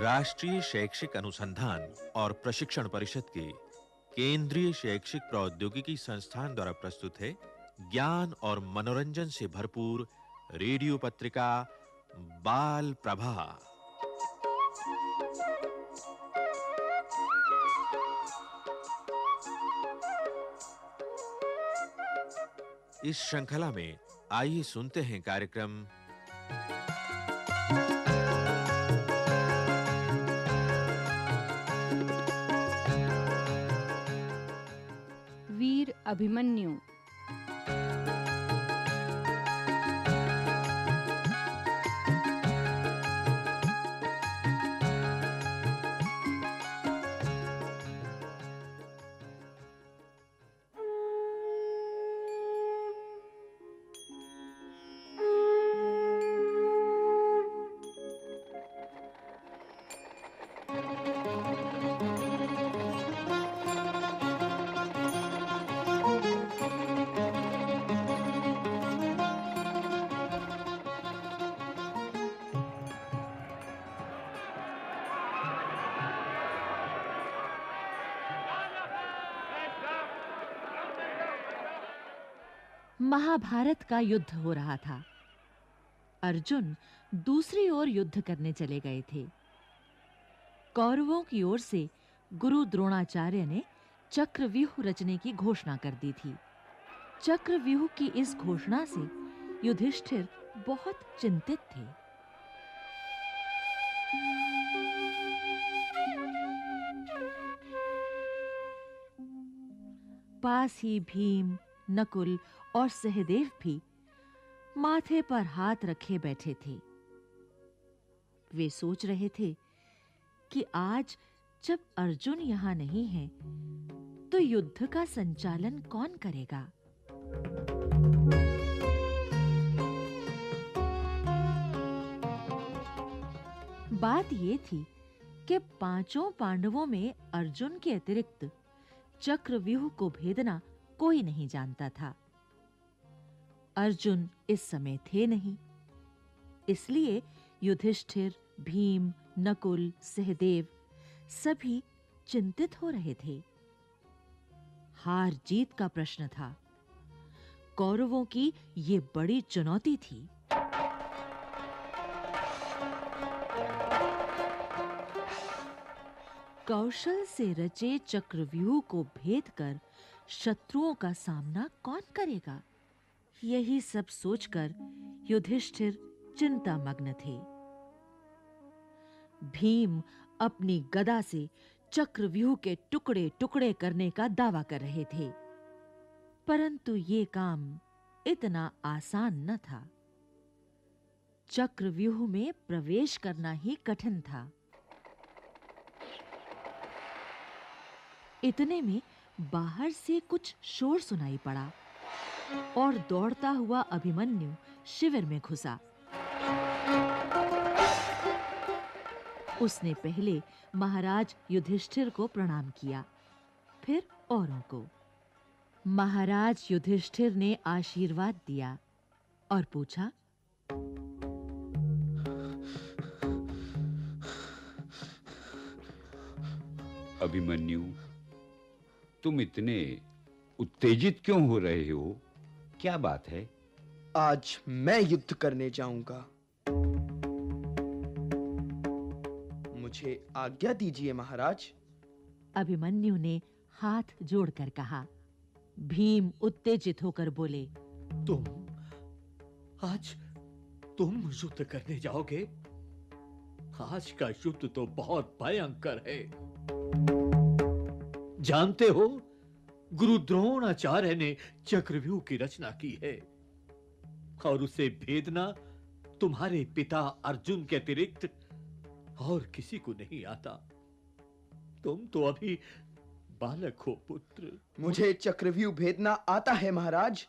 राष्ट्रीय शैक्षिक अनुसंधान और प्रशिक्षण परिषद के केंद्रीय शैक्षिक प्रौद्योगिकी संस्थान द्वारा प्रस्तुत है ज्ञान और मनोरंजन से भरपूर रेडियो पत्रिका, बाल प्रभा। इस श्रृंखला में आइए सुनते हैं कार्यक्रम अभिमन्यु। महाभारत का युद्ध हो रहा था। अर्जुन दूसरी ओर युद्ध करने चले गए थे। कौरवों की ओर से गुरु द्रोणाचार्य ने चक्रव्यूह रचने की घोषणा कर दी थी। चक्रव्यूह की इस घोषणा से युधिष्ठिर बहुत चिंतित थे। पास ही भीम नकुल और सहदेव भी माथे पर हाथ रखे बैठे थे। वे सोच रहे थे कि आज जब अर्जुन यहाँ नहीं है तो युद्ध का संचालन कौन करेगा? बात यह थी कि पाँचों पांडवों में अर्जुन के अतिरिक्त चक्रव्यूह को भेदना कोई नहीं जानता था। अर्जुन इस समय थे नहीं। इसलिए युधिष्ठिर, भीम, नकुल, सहदेव सभी चिंतित हो रहे थे। हार जीत का प्रश्न था। कौरवों की यह बड़ी चुनौती थी। कौशल से रचे चक्रव्यूह को भेदकर शत्रुओं का सामना कौन करेगा? यही सब सोचकर युधिष्ठिर चिंता मग्न थे। भीम अपनी गदा से चक्रव्यूह के टुकड़े-टुकड़े करने का दावा कर रहे थे। परंतु ये काम इतना आसान न था। चक्रव्यूह में प्रवेश करना ही कठिन था। इतने में बाहर से कुछ शोर सुनाई पड़ा और दौड़ता हुआ अभिमन्यु शिविर में घुसा। उसने पहले महाराज युधिष्ठिर को प्रणाम किया, फिर औरों को। महाराज युधिष्ठिर ने आशीर्वाद दिया और पूछा, अभिमन्यु तुम इतने उत्तेजित क्यों हो रहे हो? क्या बात है? आज मैं युद्ध करने जाऊँगा। मुझे आज्ञा दीजिए महाराज। अभिमन्यु ने हाथ जोड़कर कहा। भीम उत्तेजित होकर बोले तुम आज तुम युद्ध करने जाओगे? आज का युद्ध तो बहुत भयंकर है। जानते हो, गुरु द्रोणाचार्य ने चक्रव्यूह की रचना की है। और उसे भेदना तुम्हारे पिता अर्जुन के अतिरिक्त और किसी को नहीं आता। तुम तो अभी बालक हो, पुत्र। मुझे चक्रव्यूह भेदना आता है, महाराज।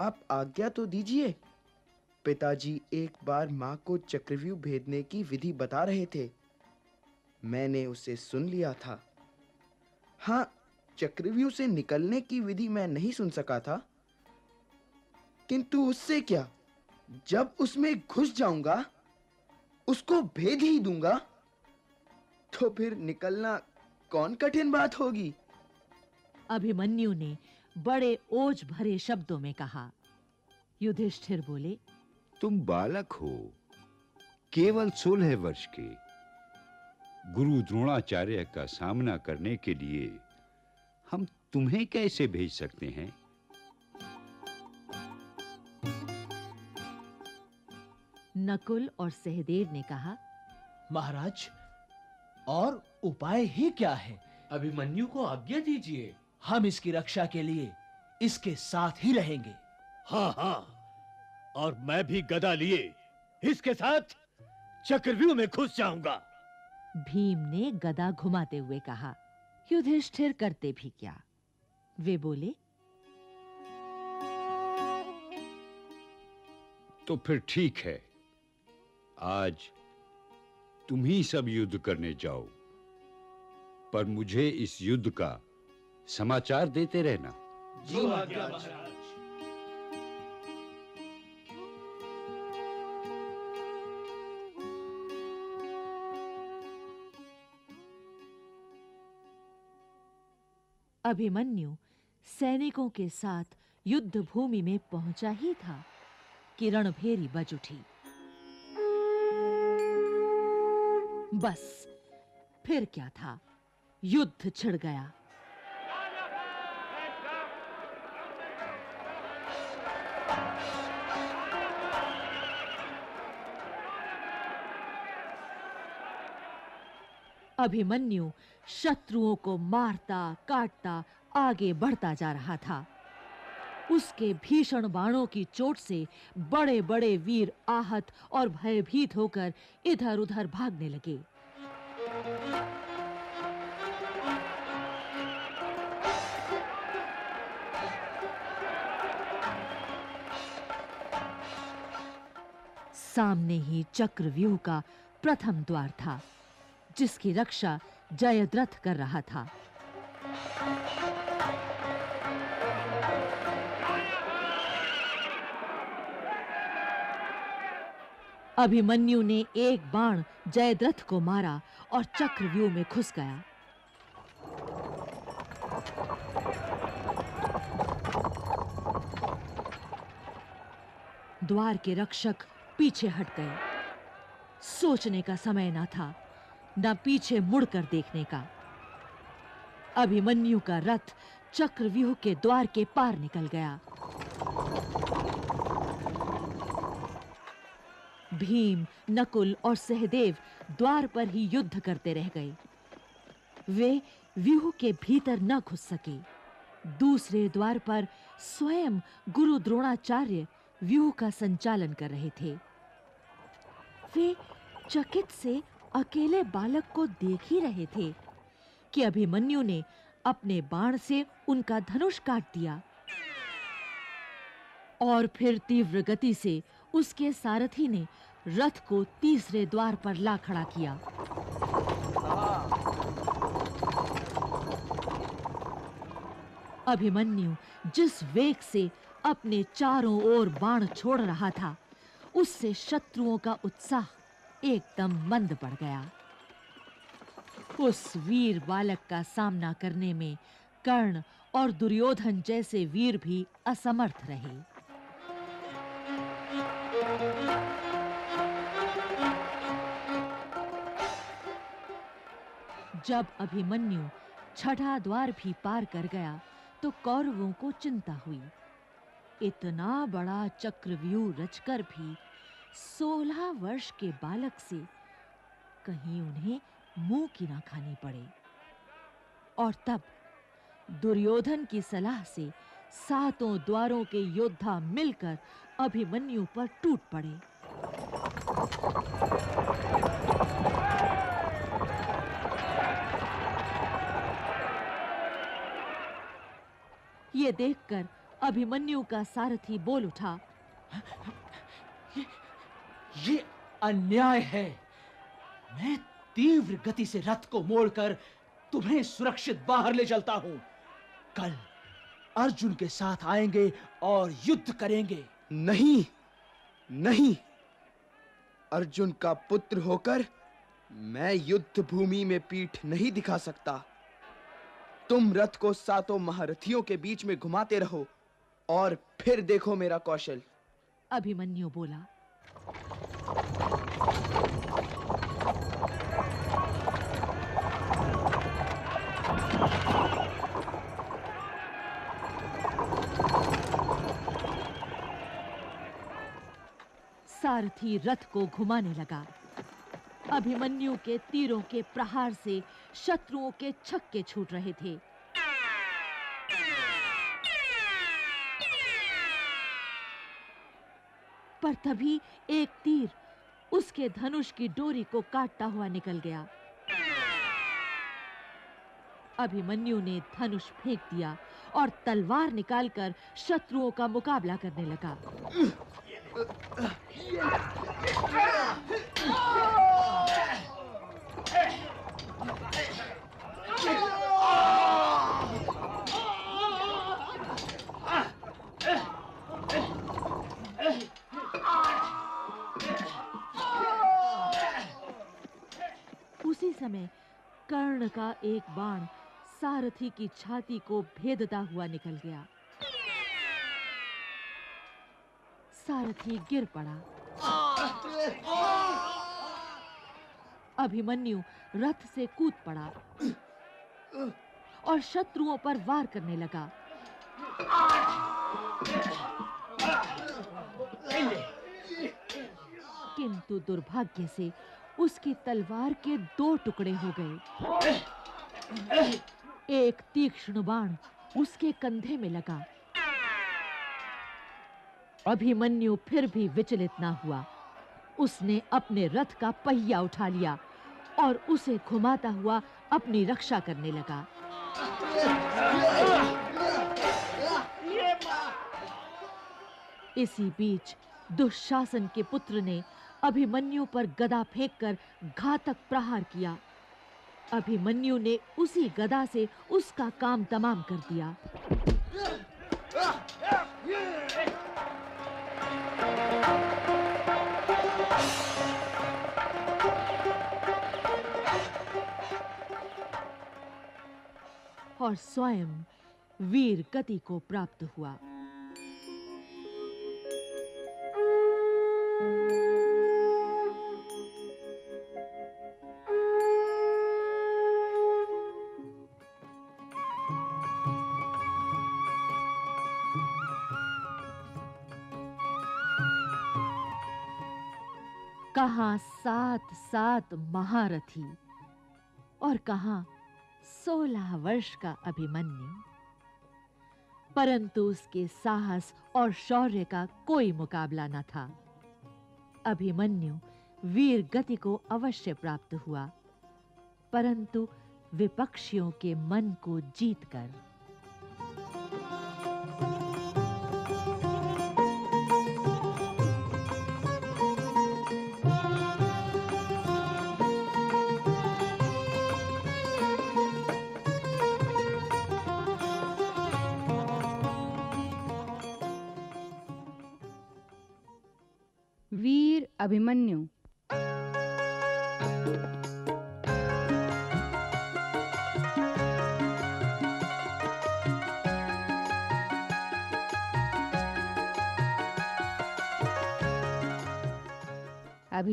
आप आज्ञा तो दीजिए। पिताजी एक बार माँ को चक्रव्यूह भेदने की विधि बता रहे थे। मैंने उसे सुन लिया था। हाँ चक्रव्यूह से निकलने की विधि मैं नहीं सुन सका था। किंतु उससे क्या? जब उसमें घुस जाऊँगा उसको भेद ही दूँगा तो फिर निकलना कौन कठिन बात होगी? अभिमन्यु ने बड़े ओज भरे शब्दों में कहा। युधिष्ठिर बोले तुम बालक हो केवल सोलह वर्ष के। गुरु द्रोणाचार्य का सामना करने के लिए हम तुम्हें कैसे भेज सकते हैं? नकुल और सहदेव ने कहा महाराज और उपाय ही क्या है? अभिमन्यु को आज्ञा दीजिए। हम इसकी रक्षा के लिए इसके साथ ही रहेंगे। हाँ हाँ और मैं भी गदा लिए। इसके साथ चक्रव्यूह में घुस जाऊँगा। भीम ने गदा घुमाते हुए कहा युधिष्ठिर करते भी क्या? वे बोले तो फिर ठीक है। आज तुम ही सब युद्ध करने जाओ। पर मुझे इस युद्ध का समाचार देते रहना। जो अभिमन्यु सैनिकों के साथ युद्ध भूमि में पहुँचा ही था। कि रणभेरी बज उठी। बस, फिर क्या था? युद्ध छिड़ गया। अभिमन्यु शत्रुओं को मारता, काटता, आगे बढ़ता जा रहा था। उसके भीषण बाणों की चोट से बड़े-बड़े वीर आहत और भयभीत होकर इधर-उधर भागने लगे। सामने ही चक्रव्यूह का प्रथम द्वार था। जिसकी रक्षा जयद्रथ कर रहा था। अभिमन्यु ने एक बाण जयद्रथ को मारा और चक्रव्यूह में घुस गया। द्वार के रक्षक पीछे हट गए। सोचने का समय ना था। न पीछे मुड़कर देखने का। अभिमन्यु का रथ चक्रव्यूह के द्वार के पार निकल गया। भीम, नकुल और सहदेव द्वार पर ही युद्ध करते रह गए। वे व्यूह के भीतर न घुस सके। दूसरे द्वार पर स्वयं गुरु द्रोणाचार्य व्यूह का संचालन कर रहे थे। वे चकित से अकेले बालक को देख ही रहे थे कि अभिमन्यु ने अपने बाण से उनका धनुष काट दिया। और फिर तीव्र गति से उसके सारथी ने रथ को तीसरे द्वार पर ला खड़ा किया। अभिमन्यु जिस वेग से अपने चारों ओर बाण छोड़ रहा था, उससे शत्रुओं का उत्साह एकदम मंद पड़ गया। उस वीर बालक का सामना करने में कर्ण और दुर्योधन जैसे वीर भी असमर्थ रहे। जब अभिमन्यु छठा द्वार भी पार कर गया तो कौरवों को चिंता हुई। इतना बड़ा चक्रव्यूह रचकर भी सोलह वर्ष के बालक से कहीं उन्हें मुँह की ना खानी पड़े। और तब दुर्योधन की सलाह से सातों द्वारों के योद्धा मिलकर अभिमन्यु पर टूट पड़े। ये देखकर अभिमन्यु का सारथी बोल उठा ये अन्याय है। मैं तीव्र गति से रथ को मोड़कर तुम्हें सुरक्षित बाहर ले चलता हूँ। कल अर्जुन के साथ आएँगे और युद्ध करेंगे। नहीं नहीं। अर्जुन का पुत्र होकर मैं युद्ध भूमि में पीठ नहीं दिखा सकता। तुम रथ को सातों महारथियों के बीच में घुमाते रहो और फिर देखो मेरा कौशल। अभिमन्यु बोला सारथी रथ को घुमाने लगा। अभिमन्यु के तीरों के प्रहार से शत्रुओं के छक्के छूट रहे थे। पर तभी एक तीर उसके धनुष की डोरी को काटता हुआ निकल गया। अभिमन्यु ने धनुष फेंक दिया और तलवार निकालकर शत्रुओं का मुकाबला करने लगा। उसी समय कर्ण का एक बाण सारथी की छाती को भेदता हुआ निकल गया। सारथी गिर पड़ा। अभिमन्यु रथ से कूद पड़ा और शत्रुओं पर वार करने लगा। किंतु दुर्भाग्य से उसकी तलवार के दो टुकड़े हो गए। एक तीक्ष्ण बाण उसके कंधे में लगा। अभिमन्यु फिर भी विचलित ना हुआ। उसने अपने रथ का पहिया उठा लिया और उसे घुमाता हुआ अपनी रक्षा करने लगा। इसी बीच दुशासन के पुत्र ने अभिमन्यु पर गदा फेंककर घातक प्रहार किया। अभिमन्यु ने उसी गदा से उसका काम तमाम कर दिया। और स्वयं वीर गति को प्राप्त हुआ। कहा सात सात महारथी और कहा सोलह वर्ष का अभिमन्यु। परंतु उसके साहस और शौर्य का कोई मुकाबला न था। अभिमन्यु वीर गति को अवश्य प्राप्त हुआ, परंतु विपक्षियों के मन को जीतकर। अभिमन्यु। अभी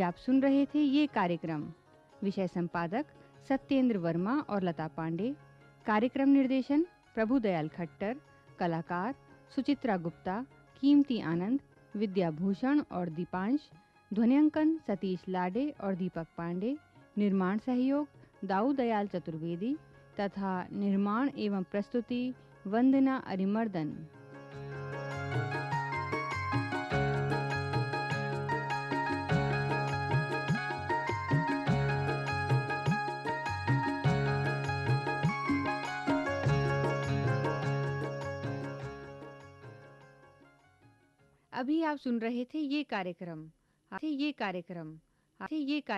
आप सुन रहे थे ये कार्यक्रम। विषय संपादक सत्येंद्र वर्मा और लता पांडे। कार्यक्रम निर्देशन प्रभुदयाल खट्टर। कलाकार सुचित्रा गुप्ता, कीमती आनंद विद्याभूषण और दीपांश। ध्वनियांकन सतीश लाडे और दीपक पांडे, निर्माण सहयोग दाऊ दयाल चतुर्वेदी तथा निर्माण एवं प्रस्तुति वंदना अरिमर्दन। अभी आप सुन रहे थे ये कार्यक्रम। ये कार्यक्रम ये कार्यक्रम